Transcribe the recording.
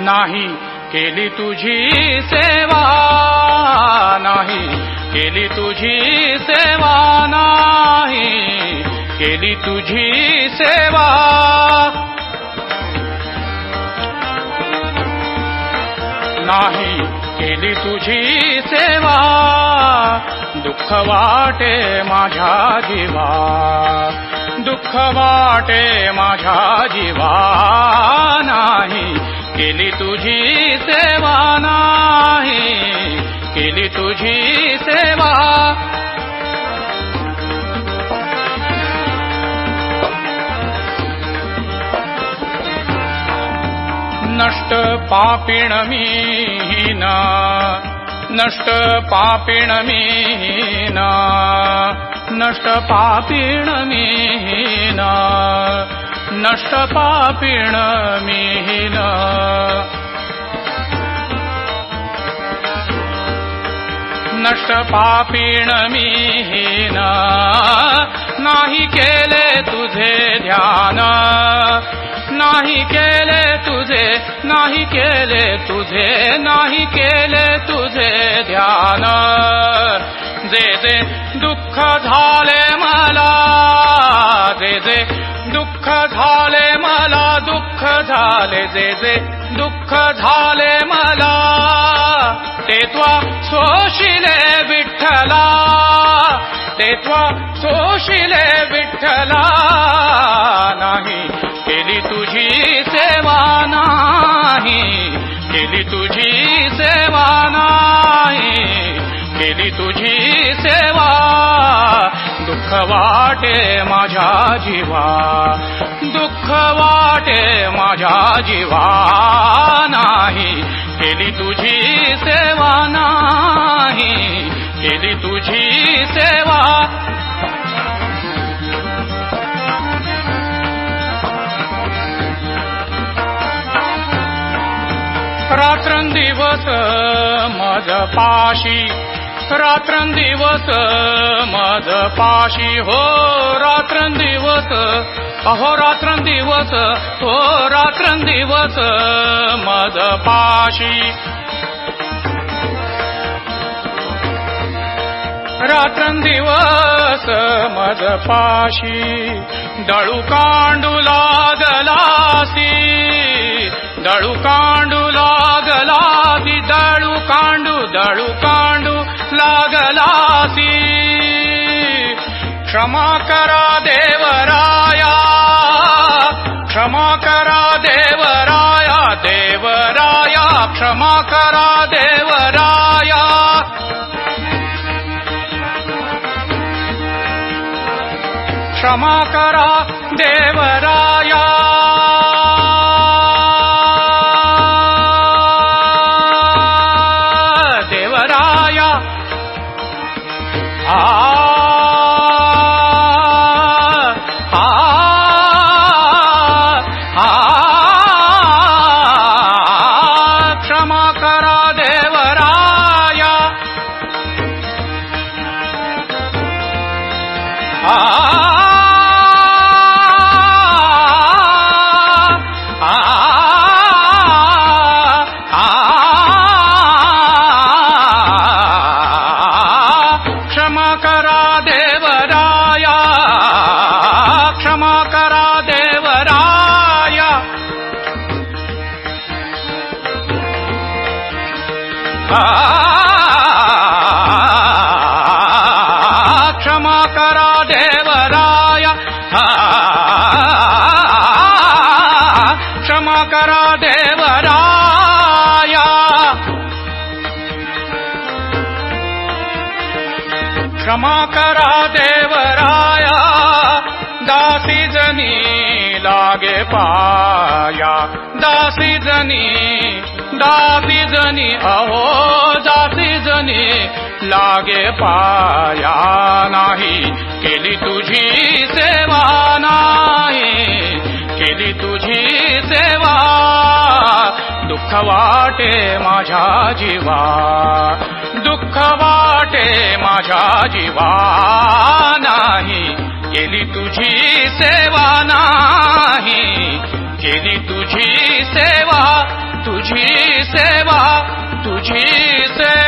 नाही केली तुझी सेवा नाही केली तुझी सेवा नाही केली तुझी सेवा नाही केली तुझी सेवा. दुःख वाटे माझ्या जीवा. दुःख वाटे माझ्या जीवा. नाही केली तुझी सेवा नाही केली तुझी सेवा. नष्ट पापिण मी नष्ट पापिण मीन नष्ट पापिण मीन नष्ट पापिण केले तुझे ध्यान नाही केले तुझे नाही केले तुझे नाही केले तुझे ध्यान. जे जे दुःख झाले मला जे जे दुःख झाले मला दुःख झाले जे जे दुःख झाले मला ते त्वा सोशिले विठ्ठला ते त्वा सोशिले विठ्ठला. नाही केली तुझी सेवा नाही. केली तुझी सेवा नाही. केली तुझी सेवा. दुःख वाटे माझ्या जीवा. दुःख वाटे माझ्या जीवा नाही. केली तुझी सेवा नाही. रात्रंदिवस मज पाशी रात्रंदिवस मज पाशी. हो रात्रंदिवस अहो रात्रंदिवस हो रात्रंदिवस मज पाशी. रात्रंदिवस मज पाशी दळू कांडू लागलासी दळू कांडू कांडू लागलासी क्षमा करा देवराया क्षमा करा देवराया देवराया क्षमा करा देवराया क्षमा देवराया देवराया 啊。देवराया क्षमा देवराया। करा देवराया। दासी जनी लागे पाया। दासी जनी दासी जनी अहो दासी जनी लागे पाया नाही केली तुझी सेवा नाही केली तुझी सेवा. दुःख वाटे माझ्या जीवा दुःख वाटे माझ्या जीवा. नाही केली तुझी सेवा नाही केली तुझी सेवा तुझी सेवा तुझी सेवा.